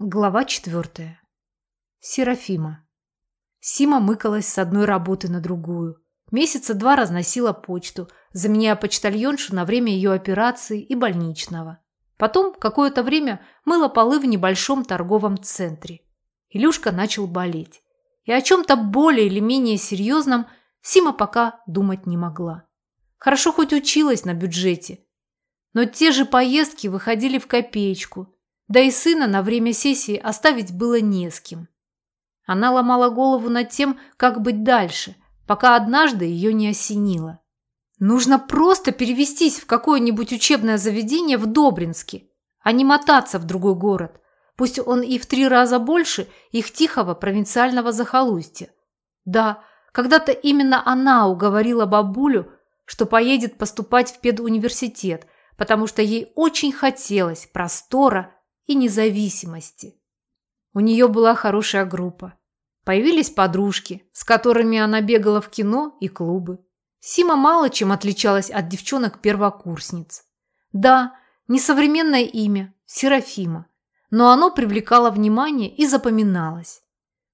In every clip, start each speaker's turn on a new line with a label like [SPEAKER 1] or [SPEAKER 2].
[SPEAKER 1] Глава четвертая. Серафима. Сима мыкалась с одной работы на другую. Месяца два разносила почту, заменяя почтальоншу на время ее операции и больничного. Потом какое-то время мыла полы в небольшом торговом центре. Илюшка начал болеть. И о чем-то более или менее серьезном Сима пока думать не могла. Хорошо хоть училась на бюджете. Но те же поездки выходили в копеечку – да и сына на время сессии оставить было не с кем. Она ломала голову над тем, как быть дальше, пока однажды ее не осенило. Нужно просто перевестись в какое-нибудь учебное заведение в Добринске, а не мотаться в другой город, пусть он и в три раза больше их тихого провинциального захолустья. Да, когда-то именно она уговорила бабулю, что поедет поступать в педуниверситет, потому что ей очень хотелось простора и независимости. У нее была хорошая группа. Появились подружки, с которыми она бегала в кино и клубы. Сима мало чем отличалась от девчонок-первокурсниц. Да, несовременное имя – Серафима, но оно привлекало внимание и запоминалось.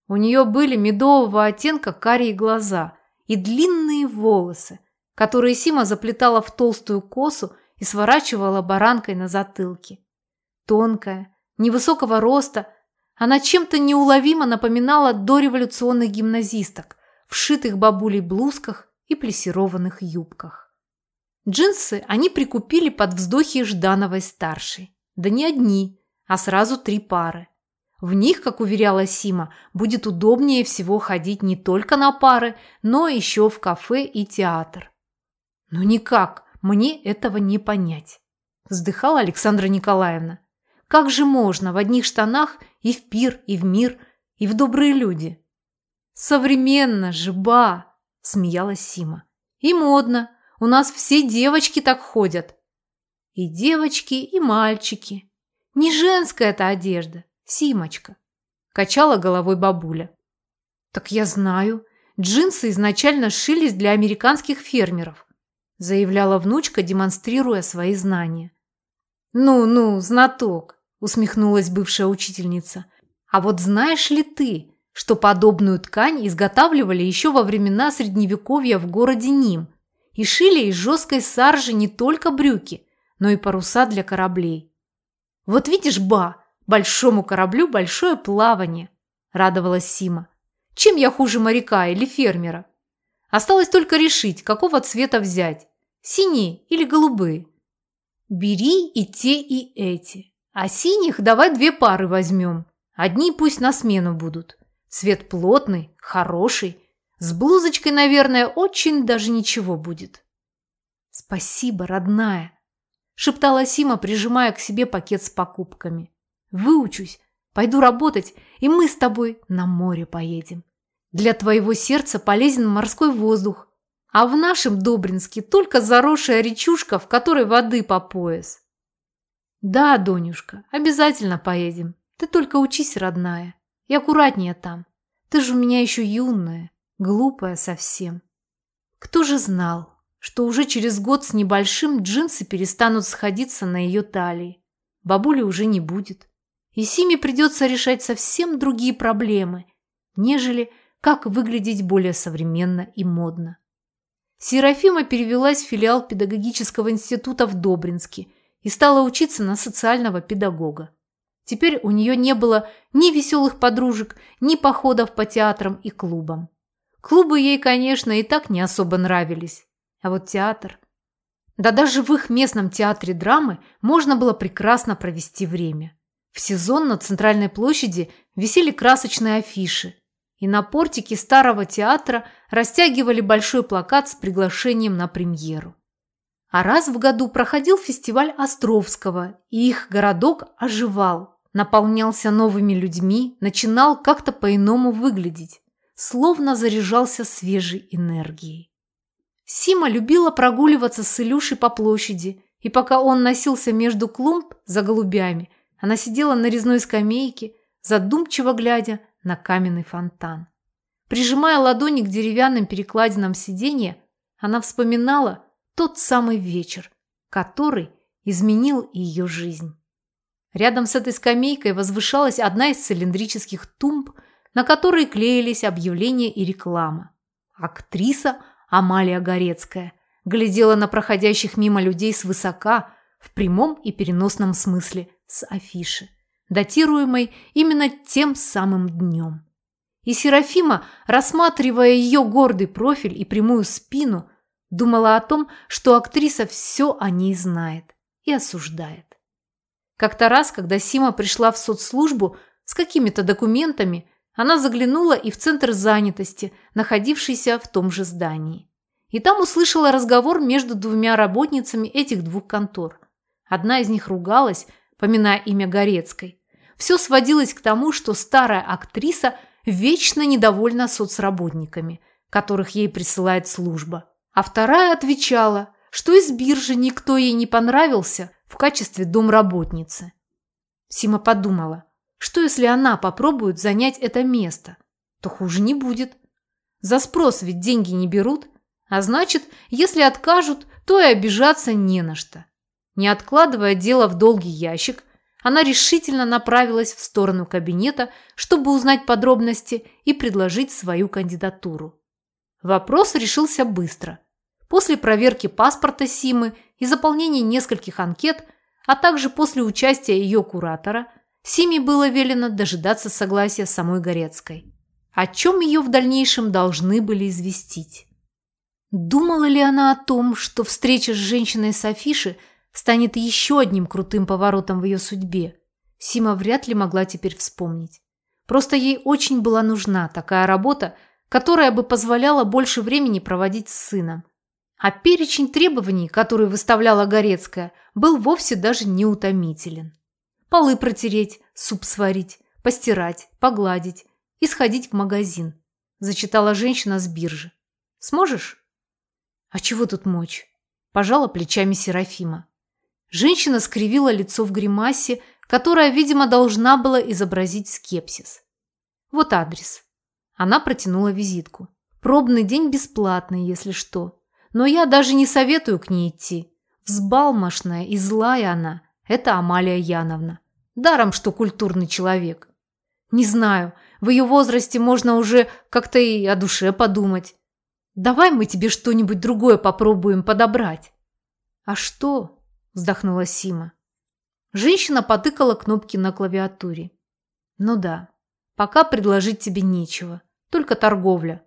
[SPEAKER 1] У нее были медового оттенка карие глаза и длинные волосы, которые Сима заплетала в толстую косу и сворачивала баранкой на затылке. Тонкая, невысокого роста, она чем-то неуловимо напоминала дореволюционных гимназисток, вшитых бабулей блузках и плессированных юбках. Джинсы они прикупили под вздохи Ждановой-старшей. Да не одни, а сразу три пары. В них, как уверяла Сима, будет удобнее всего ходить не только на пары, но еще в кафе и театр. «Ну никак, мне этого не понять», – вздыхала Александра Николаевна. Как же можно в одних штанах и в пир, и в мир, и в добрые люди? Современно же, ба, смеялась Сима. И модно. У нас все девочки так ходят. И девочки, и мальчики. Не женская это одежда, Симочка. Качала головой бабуля. Так я знаю. Джинсы изначально шились для американских фермеров, заявляла внучка, демонстрируя свои знания. Ну-ну, знаток усмехнулась бывшая учительница. А вот знаешь ли ты, что подобную ткань изготавливали еще во времена Средневековья в городе Ним и шили из жесткой саржи не только брюки, но и паруса для кораблей. Вот видишь, ба, большому кораблю большое плавание, радовалась Сима. Чем я хуже моряка или фермера? Осталось только решить, какого цвета взять, синие или голубые. Бери и те, и эти. А синих давай две пары возьмем. Одни пусть на смену будут. Цвет плотный, хороший. С блузочкой, наверное, очень даже ничего будет. Спасибо, родная, шептала Сима, прижимая к себе пакет с покупками. Выучусь, пойду работать, и мы с тобой на море поедем. Для твоего сердца полезен морской воздух, а в нашем Добринске только заросшая речушка, в которой воды по пояс. «Да, Донюшка, обязательно поедем. Ты только учись, родная. И аккуратнее там. Ты же у меня еще юная, глупая совсем». Кто же знал, что уже через год с небольшим джинсы перестанут сходиться на ее талии. Бабули уже не будет. И Симе придется решать совсем другие проблемы, нежели как выглядеть более современно и модно. Серафима перевелась в филиал педагогического института в Добринске – и стала учиться на социального педагога. Теперь у нее не было ни веселых подружек, ни походов по театрам и клубам. Клубы ей, конечно, и так не особо нравились. А вот театр... Да даже в их местном театре драмы можно было прекрасно провести время. В сезон на Центральной площади висели красочные афиши, и на портике старого театра растягивали большой плакат с приглашением на премьеру. А раз в году проходил фестиваль Островского, и их городок оживал, наполнялся новыми людьми, начинал как-то по-иному выглядеть, словно заряжался свежей энергией. Сима любила прогуливаться с Илюшей по площади, и пока он носился между клумб за голубями, она сидела на резной скамейке, задумчиво глядя на каменный фонтан. Прижимая ладони к деревянным перекладинам сиденья, она вспоминала, тот самый вечер, который изменил ее жизнь. Рядом с этой скамейкой возвышалась одна из цилиндрических тумб, на которой клеились объявления и реклама. Актриса Амалия Горецкая глядела на проходящих мимо людей свысока, в прямом и переносном смысле, с афиши, датируемой именно тем самым днем. И Серафима, рассматривая ее гордый профиль и прямую спину, думала о том, что актриса все о ней знает и осуждает. Как-то раз, когда Сима пришла в соцслужбу с какими-то документами, она заглянула и в центр занятости, находившийся в том же здании. И там услышала разговор между двумя работницами этих двух контор. Одна из них ругалась, поминая имя Горецкой. Все сводилось к тому, что старая актриса вечно недовольна соцработниками, которых ей присылает служба. А вторая отвечала, что из биржи никто ей не понравился в качестве домработницы. Сима подумала, что если она попробует занять это место, то хуже не будет. За спрос ведь деньги не берут, а значит, если откажут, то и обижаться не на что. Не откладывая дело в долгий ящик, она решительно направилась в сторону кабинета, чтобы узнать подробности и предложить свою кандидатуру. Вопрос решился быстро. После проверки паспорта Симы и заполнения нескольких анкет, а также после участия ее куратора, Симе было велено дожидаться согласия самой Горецкой, о чем ее в дальнейшем должны были известить. Думала ли она о том, что встреча с женщиной с афиши станет еще одним крутым поворотом в ее судьбе? Сима вряд ли могла теперь вспомнить. Просто ей очень была нужна такая работа, которая бы позволяла больше времени проводить с сыном, а перечень требований, который выставляла Горецкая, был вовсе даже неутомителен. Полы протереть, суп сварить, постирать, погладить и сходить в магазин, зачитала женщина с биржи. Сможешь? А чего тут мочь? Пожала плечами Серафима. Женщина скривила лицо в гримасе, которая, видимо, должна была изобразить скепсис. Вот адрес. Она протянула визитку. Пробный день бесплатный, если что. Но я даже не советую к ней идти. Взбалмошная и злая она. Это Амалия Яновна. Даром, что культурный человек. Не знаю, в ее возрасте можно уже как-то и о душе подумать. Давай мы тебе что-нибудь другое попробуем подобрать. А что? Вздохнула Сима. Женщина потыкала кнопки на клавиатуре. Ну да, пока предложить тебе нечего. Только торговля.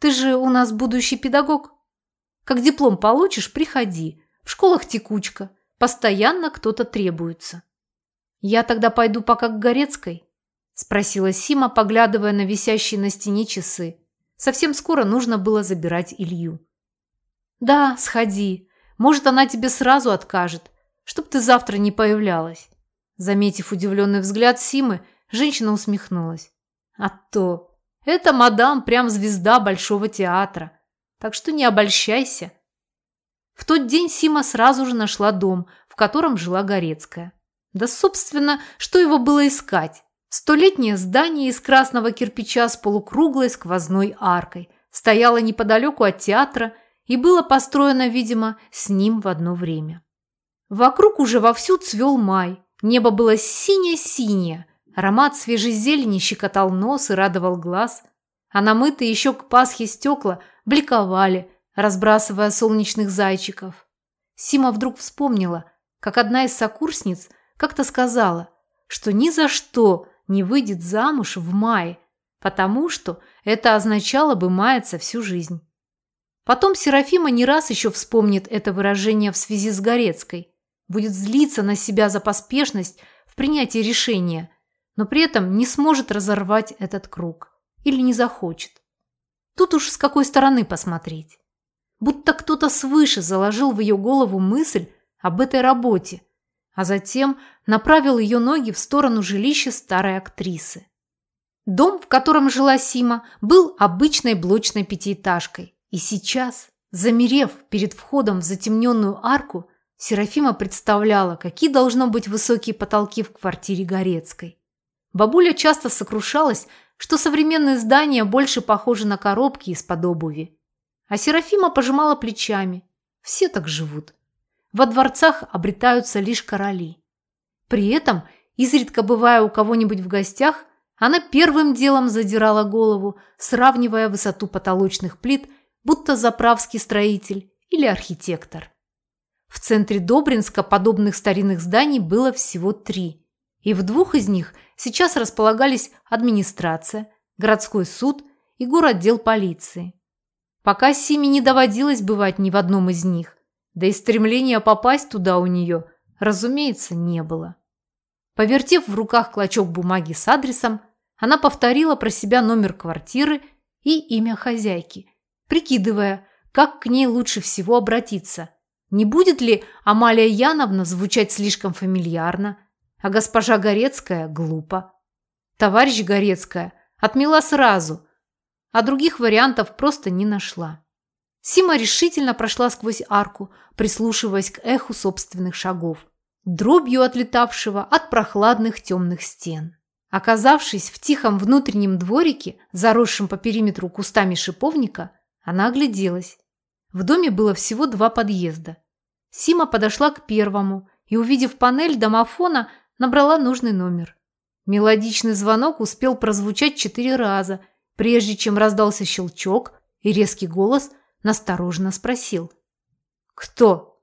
[SPEAKER 1] Ты же у нас будущий педагог. Как диплом получишь, приходи. В школах текучка. Постоянно кто-то требуется. Я тогда пойду пока к Горецкой? Спросила Сима, поглядывая на висящие на стене часы. Совсем скоро нужно было забирать Илью. Да, сходи. Может, она тебе сразу откажет, чтоб ты завтра не появлялась. Заметив удивленный взгляд Симы, женщина усмехнулась. А то, это мадам прям звезда Большого театра так что не обольщайся. В тот день Сима сразу же нашла дом, в котором жила Горецкая. Да, собственно, что его было искать? Столетнее здание из красного кирпича с полукруглой сквозной аркой стояло неподалеку от театра и было построено, видимо, с ним в одно время. Вокруг уже вовсю цвел май, небо было синее-синее, аромат свежей зелени щекотал нос и радовал глаз, а намытые еще к Пасхе стекла бликовали, разбрасывая солнечных зайчиков. Сима вдруг вспомнила, как одна из сокурсниц как-то сказала, что ни за что не выйдет замуж в мае, потому что это означало бы маяться всю жизнь. Потом Серафима не раз еще вспомнит это выражение в связи с Горецкой, будет злиться на себя за поспешность в принятии решения, но при этом не сможет разорвать этот круг или не захочет. Тут уж с какой стороны посмотреть. Будто кто-то свыше заложил в ее голову мысль об этой работе, а затем направил ее ноги в сторону жилища старой актрисы. Дом, в котором жила Сима, был обычной блочной пятиэтажкой. И сейчас, замерев перед входом в затемненную арку, Серафима представляла, какие должно быть высокие потолки в квартире Горецкой. Бабуля часто сокрушалась что современные здания больше похожи на коробки из-под обуви. А Серафима пожимала плечами. Все так живут. Во дворцах обретаются лишь короли. При этом, изредка бывая у кого-нибудь в гостях, она первым делом задирала голову, сравнивая высоту потолочных плит, будто заправский строитель или архитектор. В центре Добринска подобных старинных зданий было всего три. И в двух из них сейчас располагались администрация, городской суд и городдел полиции. Пока Симе не доводилось бывать ни в одном из них, да и стремления попасть туда у нее, разумеется, не было. Повертев в руках клочок бумаги с адресом, она повторила про себя номер квартиры и имя хозяйки, прикидывая, как к ней лучше всего обратиться. Не будет ли Амалия Яновна звучать слишком фамильярно, а госпожа Горецкая – глупо. Товарищ Горецкая отмела сразу, а других вариантов просто не нашла. Сима решительно прошла сквозь арку, прислушиваясь к эху собственных шагов, дробью отлетавшего от прохладных темных стен. Оказавшись в тихом внутреннем дворике, заросшем по периметру кустами шиповника, она огляделась. В доме было всего два подъезда. Сима подошла к первому и, увидев панель домофона, набрала нужный номер. Мелодичный звонок успел прозвучать четыре раза, прежде чем раздался щелчок, и резкий голос настороженно спросил. «Кто?»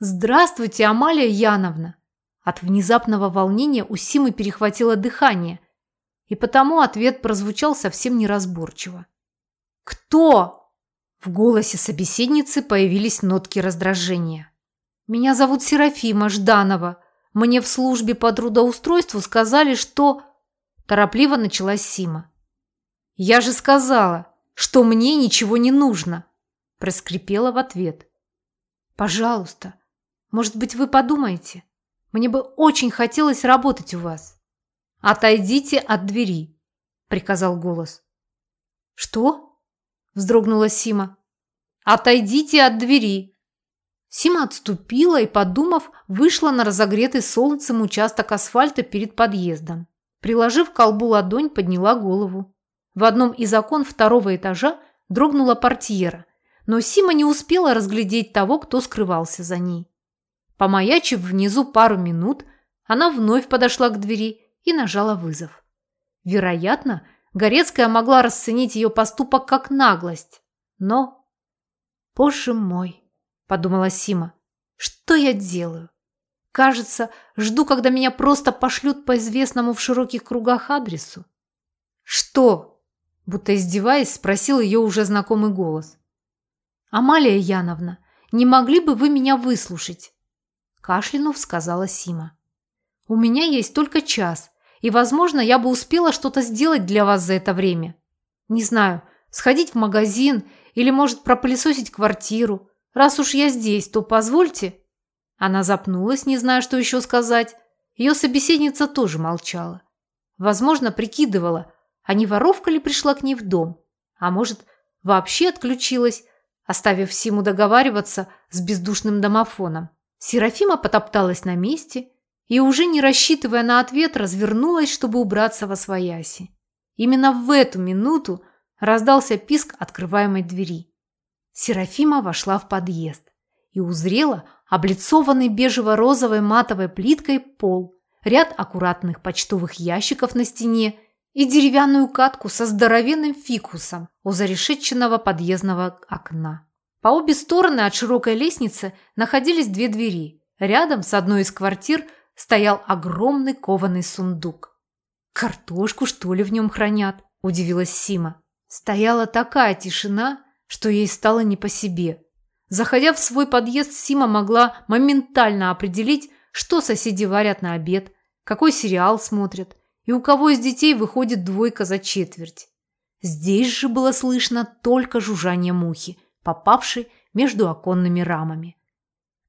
[SPEAKER 1] «Здравствуйте, Амалия Яновна!» От внезапного волнения у Симы перехватило дыхание, и потому ответ прозвучал совсем неразборчиво. «Кто?» В голосе собеседницы появились нотки раздражения. «Меня зовут Серафима Жданова. Мне в службе по трудоустройству сказали, что...» Торопливо началась Сима. «Я же сказала, что мне ничего не нужно!» Проскрипела в ответ. «Пожалуйста, может быть, вы подумаете?» Мне бы очень хотелось работать у вас. Отойдите от двери, приказал голос. Что? Вздрогнула Сима. Отойдите от двери. Сима отступила и, подумав, вышла на разогретый солнцем участок асфальта перед подъездом. Приложив к колбу ладонь, подняла голову. В одном из окон второго этажа дрогнула портьера, но Сима не успела разглядеть того, кто скрывался за ней. Помаячив внизу пару минут, она вновь подошла к двери и нажала вызов. Вероятно, Горецкая могла расценить ее поступок как наглость. Но... «Боже мой!» – подумала Сима. «Что я делаю? Кажется, жду, когда меня просто пошлют по известному в широких кругах адресу». «Что?» – будто издеваясь, спросил ее уже знакомый голос. «Амалия Яновна, не могли бы вы меня выслушать? Кашлянув, сказала Сима. «У меня есть только час, и, возможно, я бы успела что-то сделать для вас за это время. Не знаю, сходить в магазин или, может, пропылесосить квартиру. Раз уж я здесь, то позвольте». Она запнулась, не зная, что еще сказать. Ее собеседница тоже молчала. Возможно, прикидывала, а не воровка ли пришла к ней в дом. А может, вообще отключилась, оставив Симу договариваться с бездушным домофоном. Серафима потопталась на месте и, уже не рассчитывая на ответ, развернулась, чтобы убраться во свояси. Именно в эту минуту раздался писк открываемой двери. Серафима вошла в подъезд и узрела облицованный бежево-розовой матовой плиткой пол, ряд аккуратных почтовых ящиков на стене и деревянную катку со здоровенным фикусом у зарешетченного подъездного окна. По обе стороны от широкой лестницы находились две двери. Рядом с одной из квартир стоял огромный кованый сундук. «Картошку, что ли, в нем хранят?» – удивилась Сима. Стояла такая тишина, что ей стало не по себе. Заходя в свой подъезд, Сима могла моментально определить, что соседи варят на обед, какой сериал смотрят и у кого из детей выходит двойка за четверть. Здесь же было слышно только жужжание мухи – попавший между оконными рамами.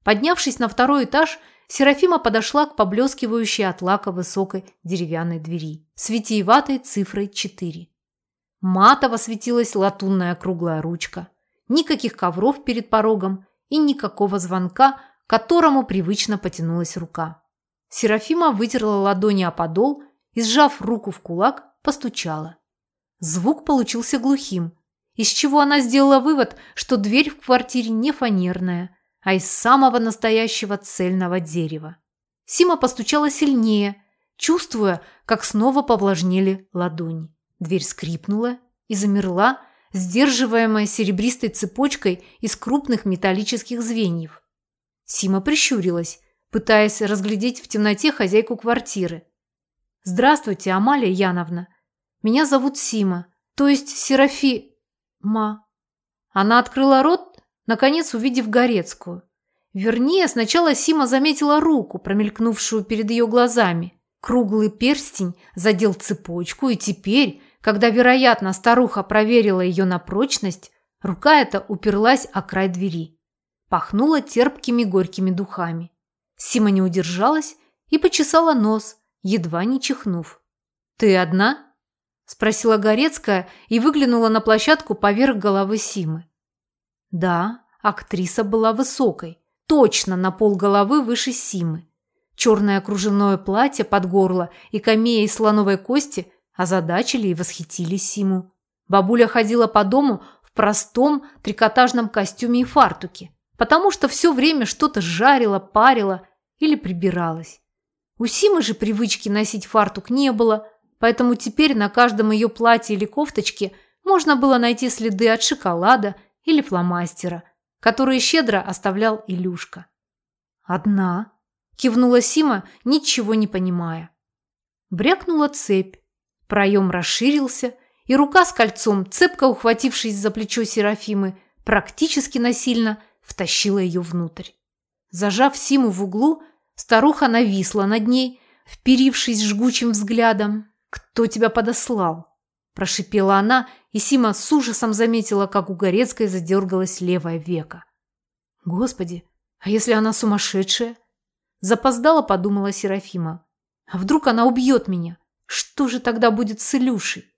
[SPEAKER 1] Поднявшись на второй этаж, Серафима подошла к поблескивающей от лака высокой деревянной двери с витиеватой цифрой 4. Матово светилась латунная круглая ручка. Никаких ковров перед порогом и никакого звонка, к которому привычно потянулась рука. Серафима вытерла ладони о подол и, сжав руку в кулак, постучала. Звук получился глухим, из чего она сделала вывод, что дверь в квартире не фанерная, а из самого настоящего цельного дерева. Сима постучала сильнее, чувствуя, как снова повлажнели ладони. Дверь скрипнула и замерла, сдерживаемая серебристой цепочкой из крупных металлических звеньев. Сима прищурилась, пытаясь разглядеть в темноте хозяйку квартиры. «Здравствуйте, Амалия Яновна. Меня зовут Сима, то есть Серафи... Ма». Она открыла рот, наконец увидев Горецкую. Вернее, сначала Сима заметила руку, промелькнувшую перед ее глазами. Круглый перстень задел цепочку, и теперь, когда, вероятно, старуха проверила ее на прочность, рука эта уперлась о край двери. Пахнула терпкими горькими духами. Сима не удержалась и почесала нос, едва не чихнув. «Ты одна?» – спросила Горецкая и выглянула на площадку поверх головы Симы. Да, актриса была высокой, точно на пол головы выше Симы. Черное кружевное платье под горло и камея из слоновой кости озадачили и восхитили Симу. Бабуля ходила по дому в простом трикотажном костюме и фартуке, потому что все время что-то жарила, парила или прибиралась. У Симы же привычки носить фартук не было, поэтому теперь на каждом ее платье или кофточке можно было найти следы от шоколада или фломастера, которые щедро оставлял Илюшка. «Одна», – кивнула Сима, ничего не понимая. Брякнула цепь, проем расширился, и рука с кольцом, цепко ухватившись за плечо Серафимы, практически насильно втащила ее внутрь. Зажав Симу в углу, старуха нависла над ней, вперившись жгучим взглядом. «Кто тебя подослал?» – прошипела она и Сима с ужасом заметила, как у Горецкой задергалось левое веко. «Господи, а если она сумасшедшая?» Запоздала, подумала Серафима. «А вдруг она убьет меня? Что же тогда будет с Илюшей?»